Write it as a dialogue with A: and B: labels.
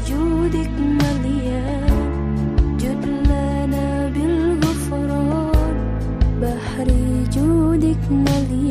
A: بجودك مليان. جدلنا بالغفران. بحر جودك مليان.